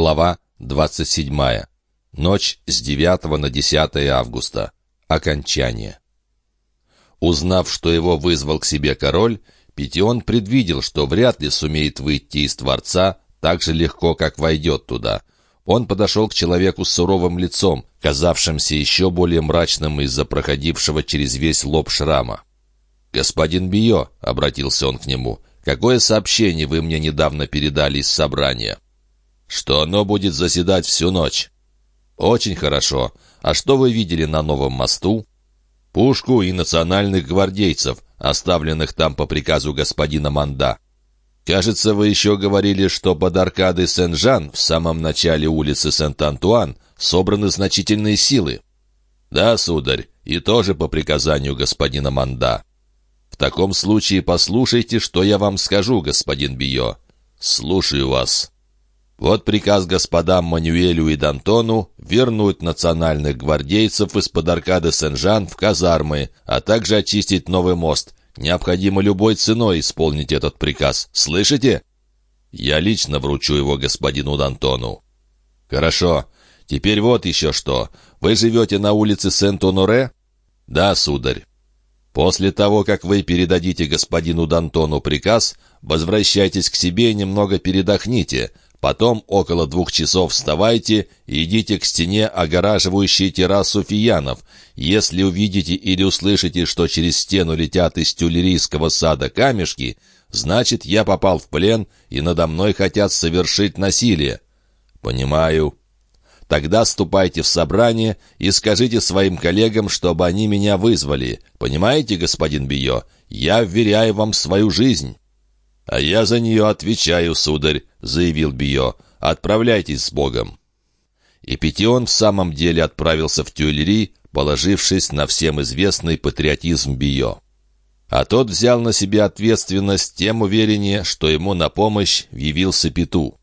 Глава 27. Ночь с 9 на 10 августа. Окончание. Узнав, что его вызвал к себе король, Петион предвидел, что вряд ли сумеет выйти из дворца так же легко, как войдет туда. Он подошел к человеку с суровым лицом, казавшимся еще более мрачным из-за проходившего через весь лоб шрама. «Господин Био», — обратился он к нему, — «какое сообщение вы мне недавно передали из собрания?» Что оно будет заседать всю ночь. Очень хорошо. А что вы видели на новом мосту? Пушку и национальных гвардейцев, оставленных там по приказу господина Манда. Кажется, вы еще говорили, что под аркадой Сен-Жан в самом начале улицы Сент-Антуан собраны значительные силы. Да, сударь, и тоже по приказанию господина Манда. В таком случае послушайте, что я вам скажу, господин Био. Слушаю вас. Вот приказ господам Мануэлю и Д'Антону вернуть национальных гвардейцев из-под аркады Сен-Жан в казармы, а также очистить новый мост. Необходимо любой ценой исполнить этот приказ. Слышите? Я лично вручу его господину Д'Антону. Хорошо. Теперь вот еще что. Вы живете на улице Сент-Оноре? Да, сударь. После того, как вы передадите господину Д'Антону приказ, возвращайтесь к себе и немного передохните — Потом около двух часов вставайте и идите к стене, огораживающей террасу фиянов. Если увидите или услышите, что через стену летят из тюлерийского сада камешки, значит, я попал в плен, и надо мной хотят совершить насилие. Понимаю. Тогда ступайте в собрание и скажите своим коллегам, чтобы они меня вызвали. Понимаете, господин Био? Я вверяю вам свою жизнь». «А я за нее отвечаю, сударь», — заявил Био. «Отправляйтесь с Богом». И Петион в самом деле отправился в Тюильри, положившись на всем известный патриотизм Био. А тот взял на себя ответственность тем увереннее, что ему на помощь явился Пету.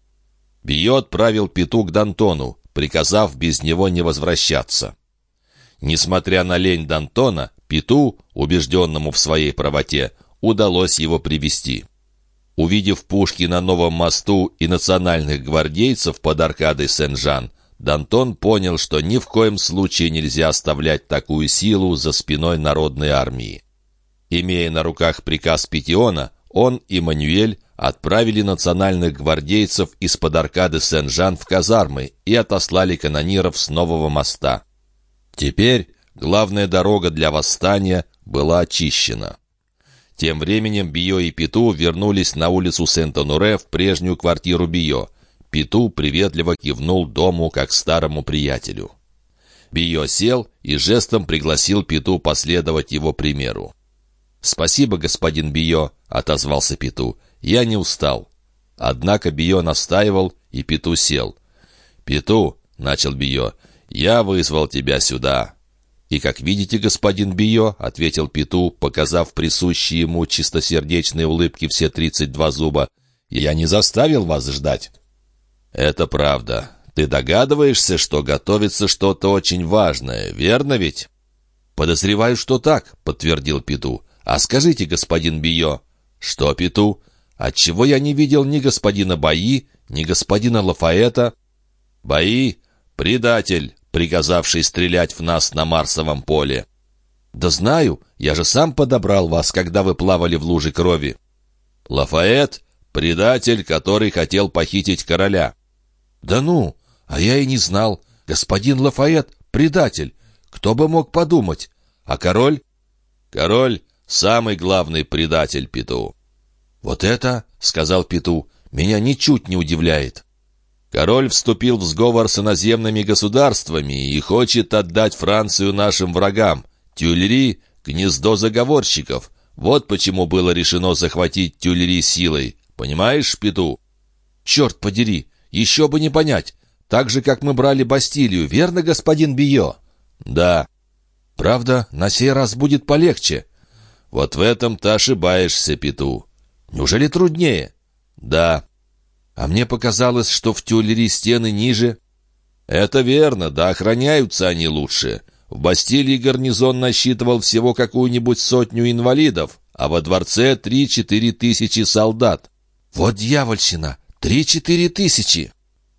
Био отправил Пету к Дантону, приказав без него не возвращаться. Несмотря на лень Дантона, Пету, убежденному в своей правоте, удалось его привести. Увидев пушки на новом мосту и национальных гвардейцев под аркадой Сен-Жан, Дантон понял, что ни в коем случае нельзя оставлять такую силу за спиной народной армии. Имея на руках приказ Петиона, он и Мануэль отправили национальных гвардейцев из-под аркады Сен-Жан в казармы и отослали канониров с нового моста. Теперь главная дорога для восстания была очищена. Тем временем Био и Пету вернулись на улицу Сент-Оноре в прежнюю квартиру Био. Пету приветливо кивнул дому как старому приятелю. Био сел и жестом пригласил Пету последовать его примеру. «Спасибо, господин Био», — отозвался Пету. «Я не устал». Однако Био настаивал, и Пету сел. «Пету», — начал Био, — «я вызвал тебя сюда. «И, как видите, господин Био», — ответил Пету, показав присущие ему чистосердечные улыбки все тридцать два зуба, «я не заставил вас ждать». «Это правда. Ты догадываешься, что готовится что-то очень важное, верно ведь?» «Подозреваю, что так», — подтвердил Пету. «А скажите, господин Био...» «Что, Пету? Отчего я не видел ни господина Баи, ни господина Лафаэта?» «Баи? Предатель!» Приказавший стрелять в нас на Марсовом поле. «Да знаю, я же сам подобрал вас, когда вы плавали в луже крови». «Лафает — предатель, который хотел похитить короля». «Да ну, а я и не знал. Господин Лафает — предатель. Кто бы мог подумать? А король?» «Король — самый главный предатель Пету». «Вот это, — сказал Пету, — меня ничуть не удивляет». Король вступил в сговор с иноземными государствами и хочет отдать Францию нашим врагам. Тюльри — гнездо заговорщиков. Вот почему было решено захватить Тюльри силой. Понимаешь, Пету? Черт подери, еще бы не понять. Так же, как мы брали Бастилию, верно, господин Био? Да. Правда, на сей раз будет полегче. Вот в этом ты ошибаешься, Пету. Неужели труднее? Да. А мне показалось, что в Тюллере стены ниже. Это верно, да охраняются они лучше. В Бастилии гарнизон насчитывал всего какую-нибудь сотню инвалидов, а во дворце три-четыре тысячи солдат. Вот дьявольщина! Три-четыре тысячи!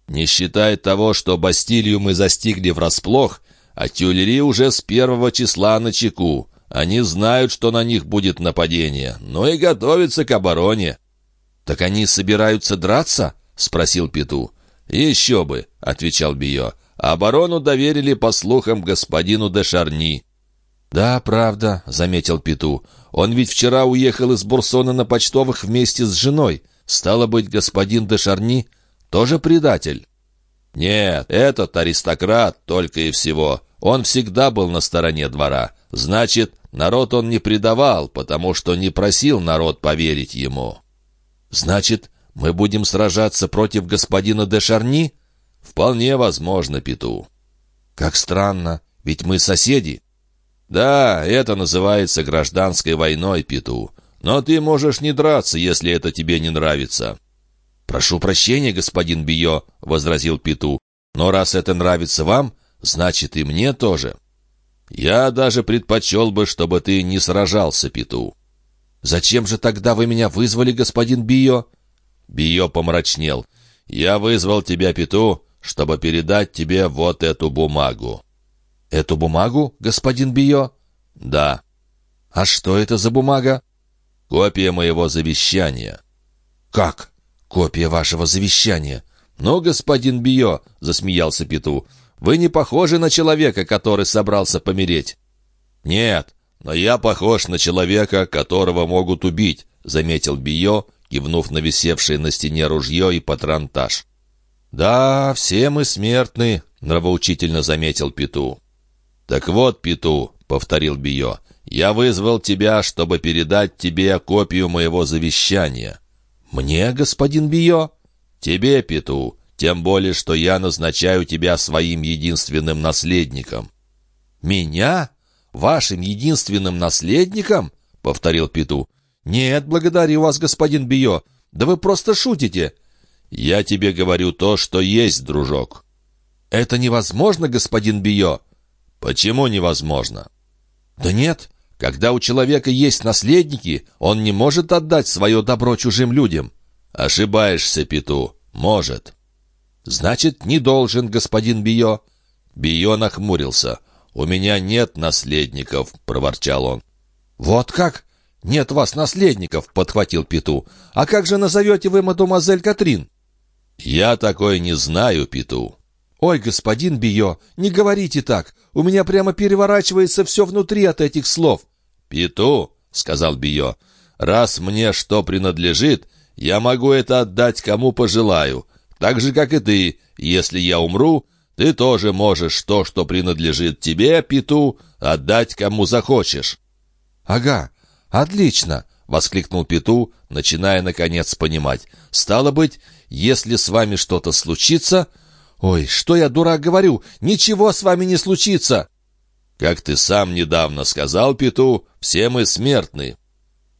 Не считая того, что Бастилию мы застигли врасплох, а Тюльри уже с первого числа на чеку. Они знают, что на них будет нападение, но и готовятся к обороне». «Так они собираются драться?» — спросил Пету. «Еще бы», — отвечал Био. «Оборону доверили, по слухам, господину де Шарни». «Да, правда», — заметил Пету. «Он ведь вчера уехал из Бурсона на почтовых вместе с женой. Стало быть, господин де Шарни тоже предатель?» «Нет, этот аристократ только и всего. Он всегда был на стороне двора. Значит, народ он не предавал, потому что не просил народ поверить ему». «Значит, мы будем сражаться против господина де Шарни?» «Вполне возможно, Пету». «Как странно, ведь мы соседи». «Да, это называется гражданской войной, Пету. Но ты можешь не драться, если это тебе не нравится». «Прошу прощения, господин Био», — возразил Пету. «Но раз это нравится вам, значит и мне тоже». «Я даже предпочел бы, чтобы ты не сражался, Пету». «Зачем же тогда вы меня вызвали, господин Био?» Био помрачнел. «Я вызвал тебя, Пету, чтобы передать тебе вот эту бумагу». «Эту бумагу, господин Био?» «Да». «А что это за бумага?» «Копия моего завещания». «Как? Копия вашего завещания?» «Ну, господин Био», — засмеялся Пету, — «вы не похожи на человека, который собрался помереть». «Нет, но я похож на человека, которого могут убить», — заметил Био, кивнув на висевшее на стене ружье и патронтаж. «Да, все мы смертны», — нравоучительно заметил Пету. «Так вот, Пету», — повторил Био, — «я вызвал тебя, чтобы передать тебе копию моего завещания». «Мне, господин Био?» «Тебе, Пету, тем более, что я назначаю тебя своим единственным наследником». «Меня? Вашим единственным наследником?» — повторил Пету. «Нет, благодарю вас, господин Био. Да вы просто шутите». «Я тебе говорю то, что есть, дружок». «Это невозможно, господин Био». «Почему невозможно?» «Да нет, когда у человека есть наследники, он не может отдать свое добро чужим людям». «Ошибаешься, Пету. Может». «Значит, не должен, господин Био». Био нахмурился. «У меня нет наследников», — проворчал он. «Вот как? Нет вас наследников», — подхватил Пету. «А как же назовете вы мадемуазель Катрин?» «Я такой не знаю, Пету». «Ой, господин Био, не говорите так. У меня прямо переворачивается все внутри от этих слов». «Пету», — сказал Био, — «раз мне что принадлежит, я могу это отдать кому пожелаю. Так же, как и ты. Если я умру, ты тоже можешь то, что принадлежит тебе, Пету, отдать кому захочешь». «Ага, отлично», — воскликнул Пету, начиная, наконец, понимать. «Стало быть, если с вами что-то случится...» «Ой, что я, дурак, говорю? Ничего с вами не случится!» «Как ты сам недавно сказал, Пету, все мы смертны».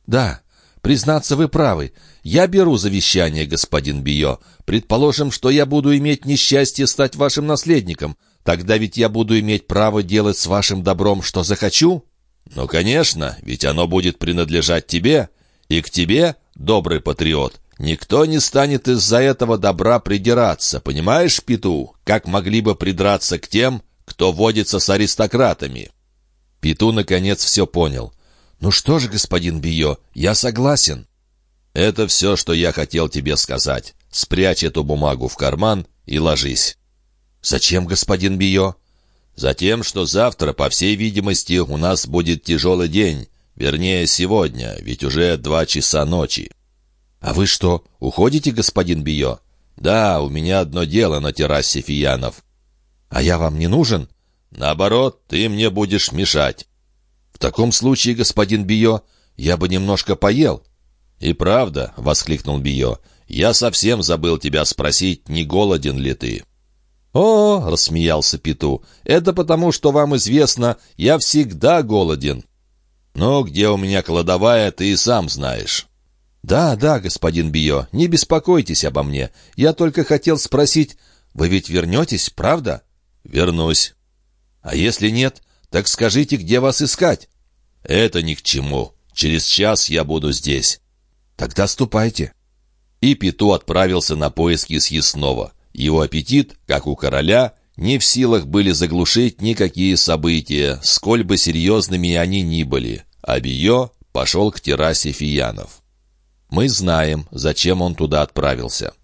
«Да, признаться, вы правы. Я беру завещание, господин Био. Предположим, что я буду иметь несчастье стать вашим наследником. Тогда ведь я буду иметь право делать с вашим добром, что захочу?» «Ну, конечно, ведь оно будет принадлежать тебе. И к тебе, добрый патриот, Никто не станет из-за этого добра придираться, понимаешь, Пету, как могли бы придраться к тем, кто водится с аристократами?» Пету, наконец, все понял. «Ну что же, господин Био, я согласен». «Это все, что я хотел тебе сказать. Спрячь эту бумагу в карман и ложись». «Зачем, господин Био?» «Затем, что завтра, по всей видимости, у нас будет тяжелый день. Вернее, сегодня, ведь уже два часа ночи». «А вы что, уходите, господин Био?» «Да, у меня одно дело на террасе Фиянов». «А я вам не нужен?» «Наоборот, ты мне будешь мешать». «В таком случае, господин Био, я бы немножко поел». «И правда», — воскликнул Био, — «я совсем забыл тебя спросить, не голоден ли ты». «О, — рассмеялся Пету, — это потому, что вам известно, я всегда голоден». «Ну, где у меня кладовая, ты и сам знаешь». «Да, да, господин Био, не беспокойтесь обо мне. Я только хотел спросить, вы ведь вернетесь, правда?» «Вернусь». «А если нет, так скажите, где вас искать?» «Это ни к чему. Через час я буду здесь». «Тогда ступайте». И Пету отправился на поиски съестного. Его аппетит, как у короля, не в силах были заглушить никакие события, сколь бы серьезными они ни были, а Био пошел к террасе Фиянов. Мы знаем, зачем он туда отправился.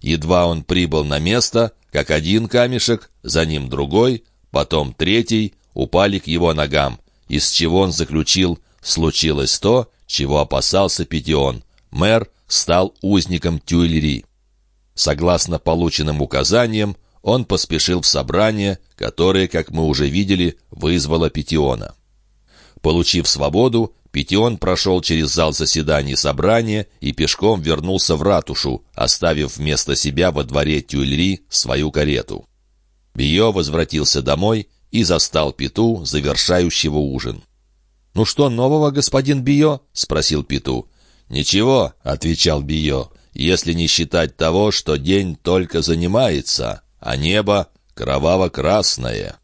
Едва он прибыл на место, как один камешек, за ним другой, потом третий, упали к его ногам, из чего он заключил «случилось то, чего опасался Петион. Мэр стал узником Тюильри». Согласно полученным указаниям, он поспешил в собрание, которое, как мы уже видели, вызвало Петиона. Получив свободу, Петион прошел через зал заседаний собрания и пешком вернулся в ратушу, оставив вместо себя во дворе Тюильри свою карету. Био возвратился домой и застал Пету, завершающего ужин. «Ну что нового, господин Био?» — спросил Пету. «Ничего», — отвечал Био, — «если не считать того, что день только занимается, а небо кроваво-красное».